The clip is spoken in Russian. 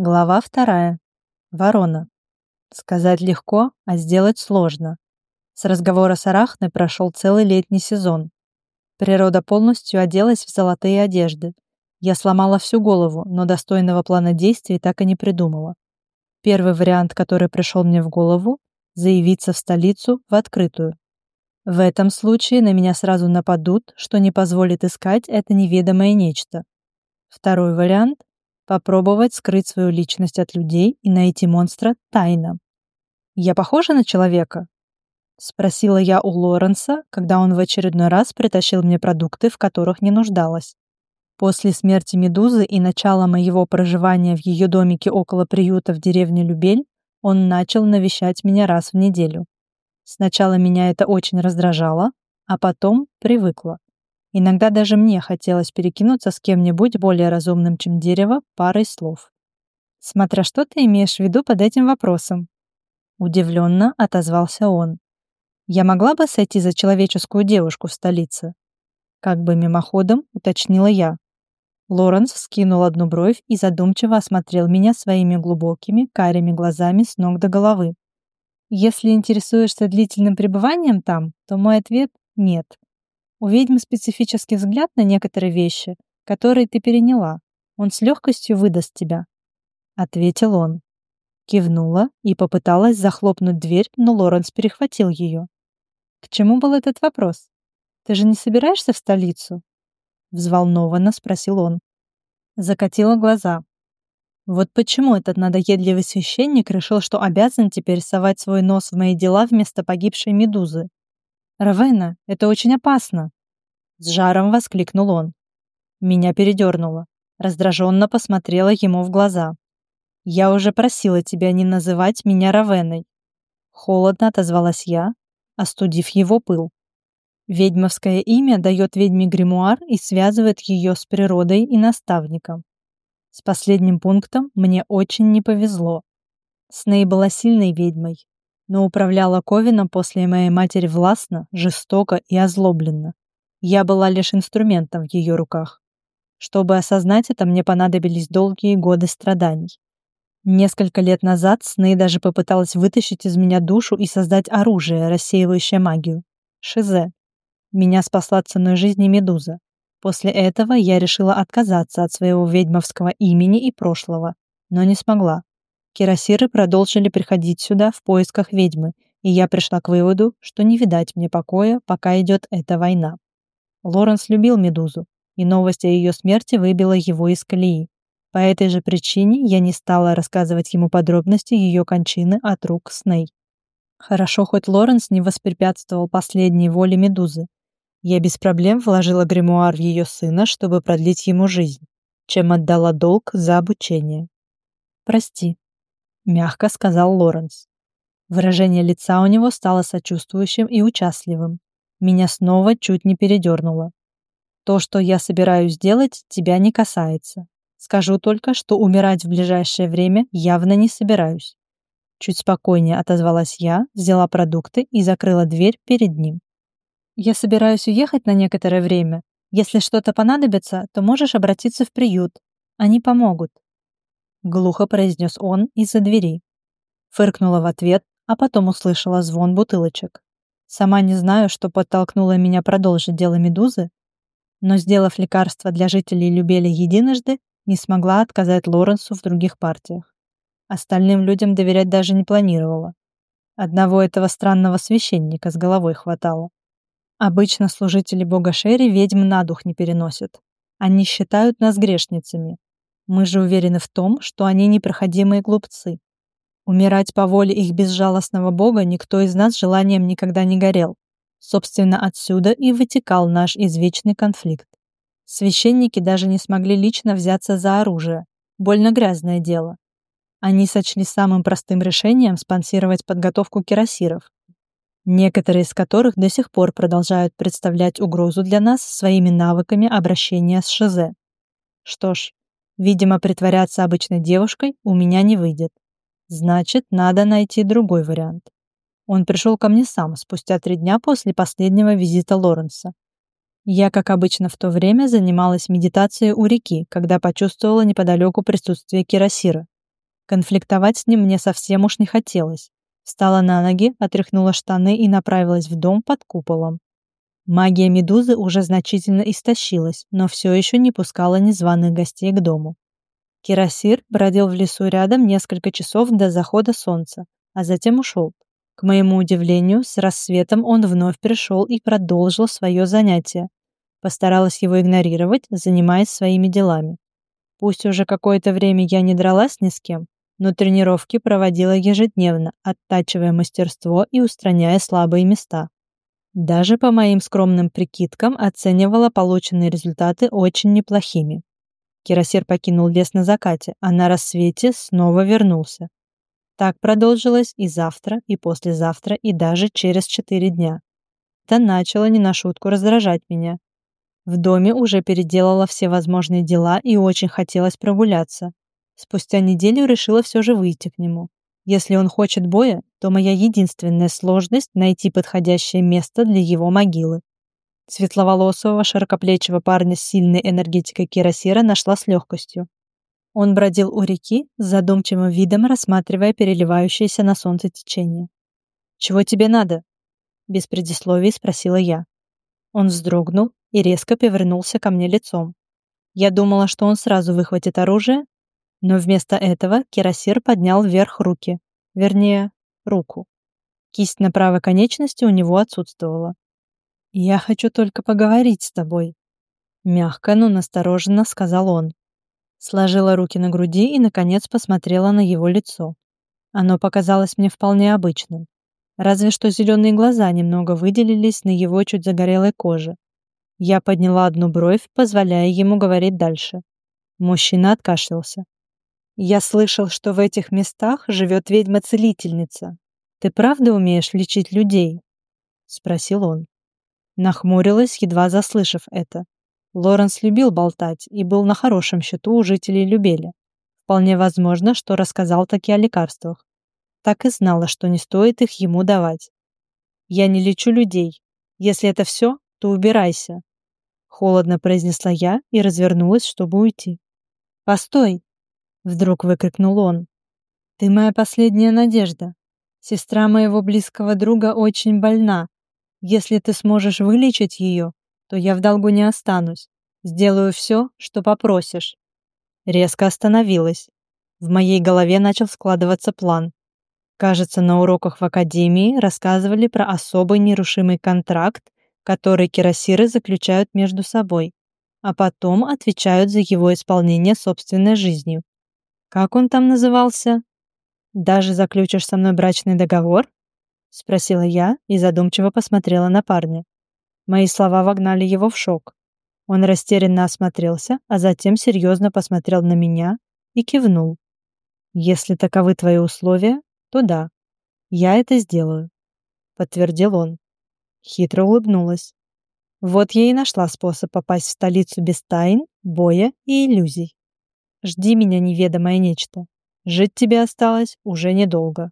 Глава вторая. Ворона. Сказать легко, а сделать сложно. С разговора с Арахной прошел целый летний сезон. Природа полностью оделась в золотые одежды. Я сломала всю голову, но достойного плана действий так и не придумала. Первый вариант, который пришел мне в голову — заявиться в столицу в открытую. В этом случае на меня сразу нападут, что не позволит искать это неведомое нечто. Второй вариант попробовать скрыть свою личность от людей и найти монстра тайно. «Я похожа на человека?» — спросила я у Лоренса, когда он в очередной раз притащил мне продукты, в которых не нуждалась. После смерти Медузы и начала моего проживания в ее домике около приюта в деревне Любель он начал навещать меня раз в неделю. Сначала меня это очень раздражало, а потом привыкла. Иногда даже мне хотелось перекинуться с кем-нибудь более разумным, чем дерево, парой слов. «Смотря что ты имеешь в виду под этим вопросом?» Удивленно отозвался он. «Я могла бы сойти за человеческую девушку в столице?» Как бы мимоходом уточнила я. Лоренс вскинул одну бровь и задумчиво осмотрел меня своими глубокими, карими глазами с ног до головы. «Если интересуешься длительным пребыванием там, то мой ответ — нет. У ведьмы специфический взгляд на некоторые вещи, которые ты переняла. Он с легкостью выдаст тебя. Ответил он. Кивнула и попыталась захлопнуть дверь, но Лоренс перехватил ее. К чему был этот вопрос? Ты же не собираешься в столицу? Взволнованно спросил он. Закатила глаза. Вот почему этот надоедливый священник решил, что обязан теперь совать свой нос в мои дела вместо погибшей медузы. «Равена, это очень опасно!» С жаром воскликнул он. Меня передернуло. Раздраженно посмотрела ему в глаза. «Я уже просила тебя не называть меня Равеной». Холодно отозвалась я, остудив его пыл. Ведьмовское имя дает ведьме гримуар и связывает ее с природой и наставником. С последним пунктом мне очень не повезло. Сней была сильной ведьмой, но управляла Ковином после моей матери властно, жестоко и озлобленно. Я была лишь инструментом в ее руках. Чтобы осознать это, мне понадобились долгие годы страданий. Несколько лет назад Сней даже попыталась вытащить из меня душу и создать оружие, рассеивающее магию. Шизе. Меня спасла ценой жизни Медуза. После этого я решила отказаться от своего ведьмовского имени и прошлого, но не смогла. Кирасиры продолжили приходить сюда в поисках ведьмы, и я пришла к выводу, что не видать мне покоя, пока идет эта война. Лоренс любил Медузу, и новость о ее смерти выбила его из колеи. По этой же причине я не стала рассказывать ему подробности ее кончины от рук Сней. Хорошо, хоть Лоренс не воспрепятствовал последней воле Медузы. Я без проблем вложила гримуар в ее сына, чтобы продлить ему жизнь, чем отдала долг за обучение. «Прости», мягко сказал Лоренс. Выражение лица у него стало сочувствующим и участливым. Меня снова чуть не передернуло. То, что я собираюсь сделать, тебя не касается. Скажу только, что умирать в ближайшее время явно не собираюсь. Чуть спокойнее отозвалась я, взяла продукты и закрыла дверь перед ним. Я собираюсь уехать на некоторое время. Если что-то понадобится, то можешь обратиться в приют. Они помогут глухо произнес он из-за двери. Фыркнула в ответ, а потом услышала звон бутылочек. Сама не знаю, что подтолкнуло меня продолжить дело Медузы, но, сделав лекарство для жителей Любели единожды, не смогла отказать Лоренсу в других партиях. Остальным людям доверять даже не планировала. Одного этого странного священника с головой хватало. Обычно служители бога Шерри ведьм на дух не переносят. Они считают нас грешницами, мы же уверены в том, что они непроходимые глупцы. Умирать по воле их безжалостного бога никто из нас желанием никогда не горел. Собственно, отсюда и вытекал наш извечный конфликт. Священники даже не смогли лично взяться за оружие. Больно грязное дело. Они сочли самым простым решением спонсировать подготовку кирасиров, некоторые из которых до сих пор продолжают представлять угрозу для нас своими навыками обращения с ШЗ. Что ж, Видимо, притворяться обычной девушкой у меня не выйдет. Значит, надо найти другой вариант. Он пришел ко мне сам, спустя три дня после последнего визита Лоренса. Я, как обычно, в то время занималась медитацией у реки, когда почувствовала неподалеку присутствие Кирасира. Конфликтовать с ним мне совсем уж не хотелось. Встала на ноги, отряхнула штаны и направилась в дом под куполом. Магия Медузы уже значительно истощилась, но все еще не пускала незваных гостей к дому. Кирасир бродил в лесу рядом несколько часов до захода солнца, а затем ушел. К моему удивлению, с рассветом он вновь пришел и продолжил свое занятие. Постаралась его игнорировать, занимаясь своими делами. Пусть уже какое-то время я не дралась ни с кем, но тренировки проводила ежедневно, оттачивая мастерство и устраняя слабые места. Даже по моим скромным прикидкам оценивала полученные результаты очень неплохими. Кирасир покинул лес на закате, а на рассвете снова вернулся. Так продолжилось и завтра, и послезавтра, и даже через четыре дня. Это начало не на шутку раздражать меня. В доме уже переделала все возможные дела и очень хотелось прогуляться. Спустя неделю решила все же выйти к нему. Если он хочет боя, то моя единственная сложность — найти подходящее место для его могилы. Светловолосого, широкоплечего парня с сильной энергетикой Кирасира нашла с легкостью. Он бродил у реки с задумчивым видом, рассматривая переливающееся на солнце течение. «Чего тебе надо?» Без предисловий спросила я. Он вздрогнул и резко повернулся ко мне лицом. Я думала, что он сразу выхватит оружие, но вместо этого Кирасир поднял вверх руки, вернее, руку. Кисть на правой конечности у него отсутствовала. «Я хочу только поговорить с тобой», — мягко, но настороженно сказал он. Сложила руки на груди и, наконец, посмотрела на его лицо. Оно показалось мне вполне обычным. Разве что зеленые глаза немного выделились на его чуть загорелой коже. Я подняла одну бровь, позволяя ему говорить дальше. Мужчина откашлялся. Я слышал, что в этих местах живет ведьма-целительница. Ты правда умеешь лечить людей? Спросил он. Нахмурилась, едва заслышав это. Лоренс любил болтать и был на хорошем счету у жителей Любели. Вполне возможно, что рассказал таки о лекарствах. Так и знала, что не стоит их ему давать. «Я не лечу людей. Если это все, то убирайся», — холодно произнесла я и развернулась, чтобы уйти. «Постой!» Вдруг выкрикнул он. «Ты моя последняя надежда. Сестра моего близкого друга очень больна. Если ты сможешь вылечить ее, то я в долгу не останусь. Сделаю все, что попросишь». Резко остановилась. В моей голове начал складываться план. Кажется, на уроках в академии рассказывали про особый нерушимый контракт, который кирасиры заключают между собой, а потом отвечают за его исполнение собственной жизнью. Как он там назывался? Даже заключишь со мной брачный договор? Спросила я и задумчиво посмотрела на парня. Мои слова вогнали его в шок. Он растерянно осмотрелся, а затем серьезно посмотрел на меня и кивнул. «Если таковы твои условия, то да, я это сделаю», — подтвердил он. Хитро улыбнулась. Вот я и нашла способ попасть в столицу без тайн, боя и иллюзий. Жди меня, неведомое нечто. Жить тебе осталось уже недолго.